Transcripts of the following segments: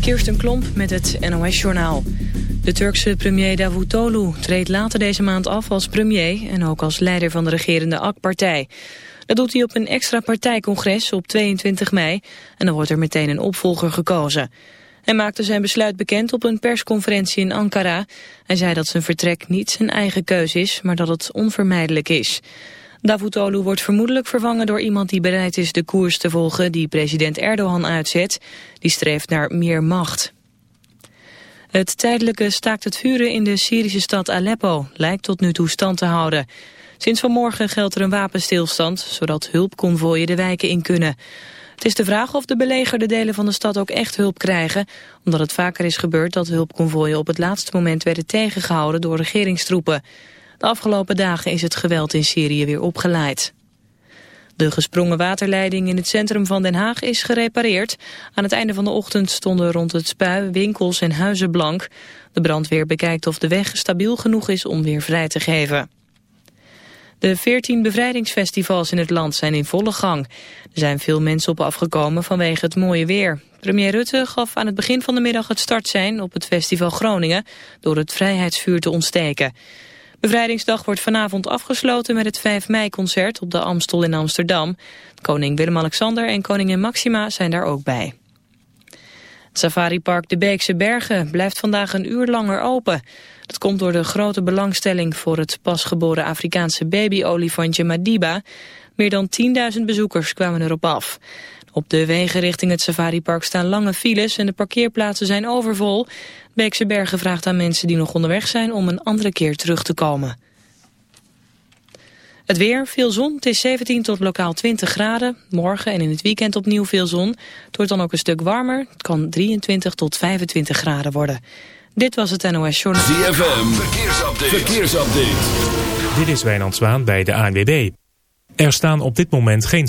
Kirsten Klomp met het NOS-journaal. De Turkse premier Davutoglu treedt later deze maand af als premier... en ook als leider van de regerende AK-partij. Dat doet hij op een extra partijcongres op 22 mei... en dan wordt er meteen een opvolger gekozen. Hij maakte zijn besluit bekend op een persconferentie in Ankara. Hij zei dat zijn vertrek niet zijn eigen keuze is, maar dat het onvermijdelijk is... Davutoglu wordt vermoedelijk vervangen door iemand die bereid is de koers te volgen die president Erdogan uitzet. Die streeft naar meer macht. Het tijdelijke staakt het vuren in de Syrische stad Aleppo lijkt tot nu toe stand te houden. Sinds vanmorgen geldt er een wapenstilstand, zodat hulpconvooien de wijken in kunnen. Het is de vraag of de belegerde delen van de stad ook echt hulp krijgen, omdat het vaker is gebeurd dat hulpconvooien op het laatste moment werden tegengehouden door regeringstroepen. De afgelopen dagen is het geweld in Syrië weer opgeleid. De gesprongen waterleiding in het centrum van Den Haag is gerepareerd. Aan het einde van de ochtend stonden rond het spui winkels en huizen blank. De brandweer bekijkt of de weg stabiel genoeg is om weer vrij te geven. De 14 bevrijdingsfestivals in het land zijn in volle gang. Er zijn veel mensen op afgekomen vanwege het mooie weer. Premier Rutte gaf aan het begin van de middag het startsein op het festival Groningen... door het vrijheidsvuur te ontsteken. Bevrijdingsdag wordt vanavond afgesloten met het 5 mei-concert op de Amstel in Amsterdam. Koning Willem-Alexander en koningin Maxima zijn daar ook bij. Het safaripark De Beekse Bergen blijft vandaag een uur langer open. Dat komt door de grote belangstelling voor het pasgeboren Afrikaanse babyolifantje Madiba. Meer dan 10.000 bezoekers kwamen erop af. Op de wegen richting het safaripark staan lange files en de parkeerplaatsen zijn overvol. Beekse Bergen vraagt aan mensen die nog onderweg zijn om een andere keer terug te komen. Het weer, veel zon, het is 17 tot lokaal 20 graden. Morgen en in het weekend opnieuw veel zon. Het wordt dan ook een stuk warmer. Het kan 23 tot 25 graden worden. Dit was het NOS Journal. ZFM, verkeersupdate. verkeersupdate. Dit is Wijnand Zwaan bij de ANWB. Er staan op dit moment geen...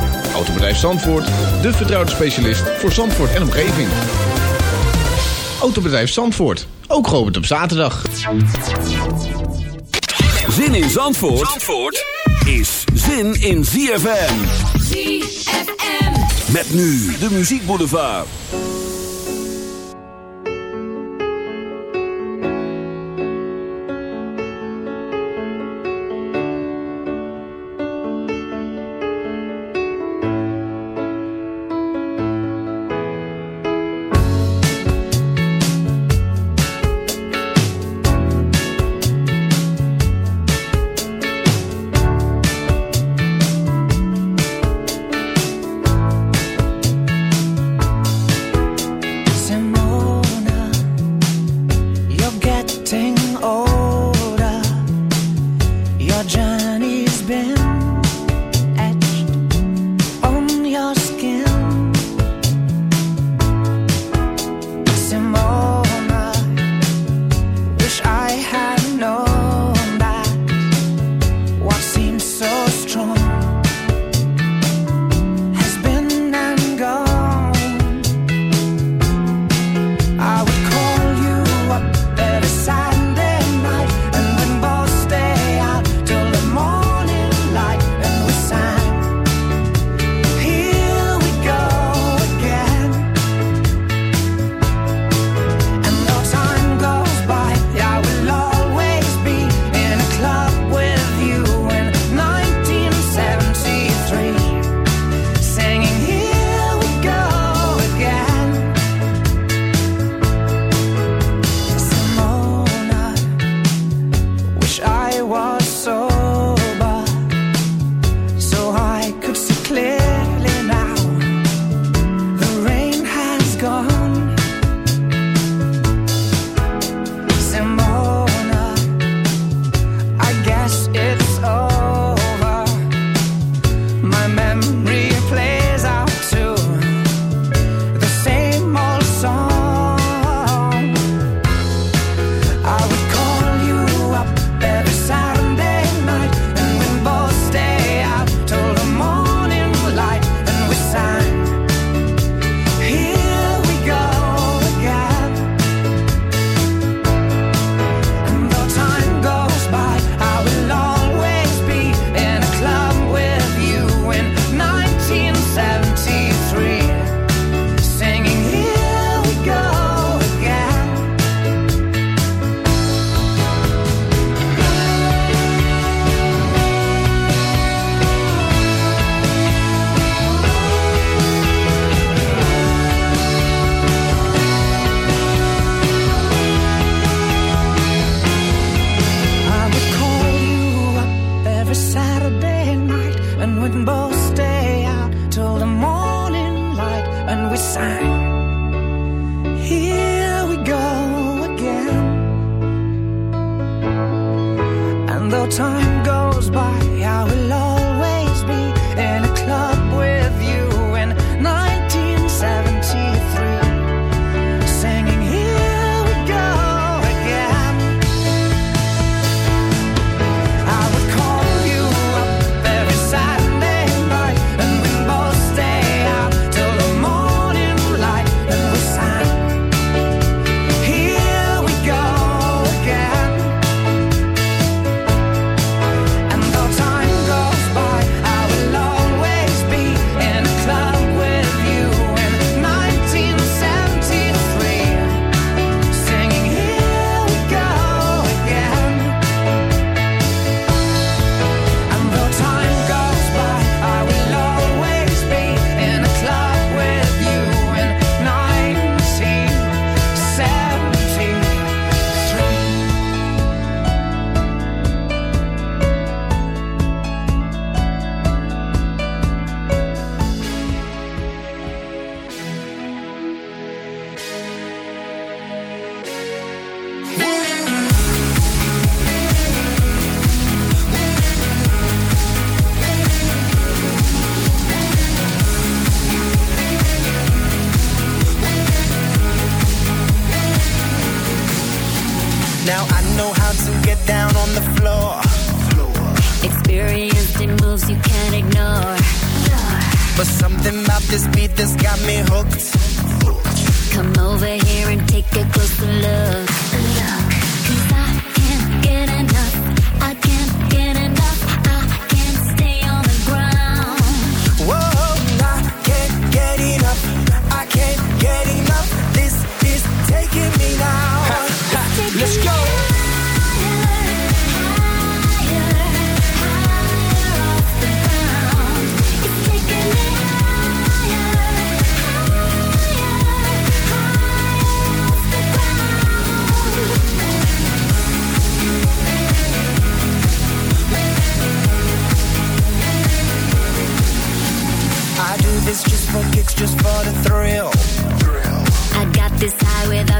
Autobedrijf Zandvoort, de vertrouwde specialist voor Zandvoort en omgeving. Autobedrijf Zandvoort, ook geopend op zaterdag. Zin in Zandvoort, Zandvoort is zin in ZFM. ZFM. Met nu de Muziek Boulevard.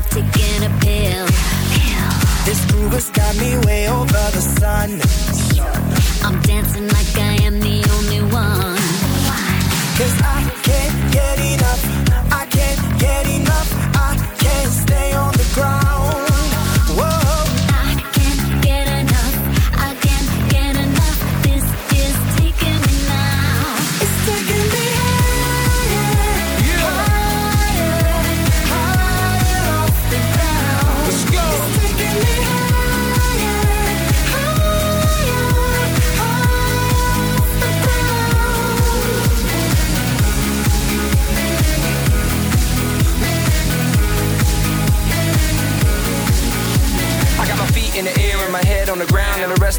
about taking a pill. This groove has got me way over the sun. I'm dancing like I am the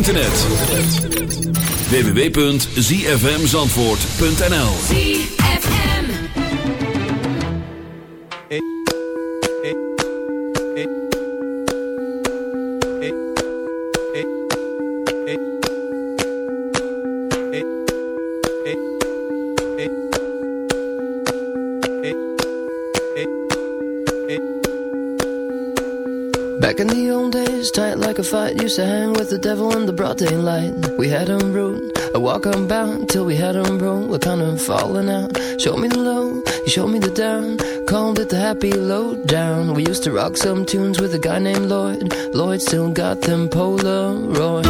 internet. www.zfmzandvoort.nl ZFM hey, hey, hey, Back in the old days, tight like a fight you said daylight. We had them road, I walk on bound till we had them road. We're kind of falling out. Show me the low, you showed me the down. Called it the happy low down. We used to rock some tunes with a guy named Lloyd. Lloyd still got them Polaroids.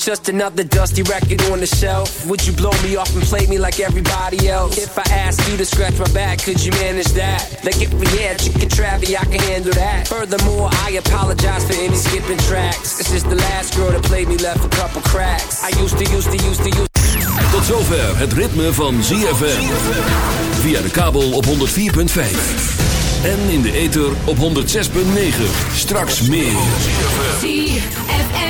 Was just another dusty record on the shelf, would you blow me off and play me like everybody else? If I asked you to scratch my back, could you manage that? Like if we had chicken Travie, I can handle that. Furthermore, I apologize for any skipping tracks. This is the last girl that played me left a couple cracks. I used to, used to, used to, used Tot zover het ritme van ZFM. Via de kabel op 104.5. En in de ether op 106.9. Straks meer. ZFM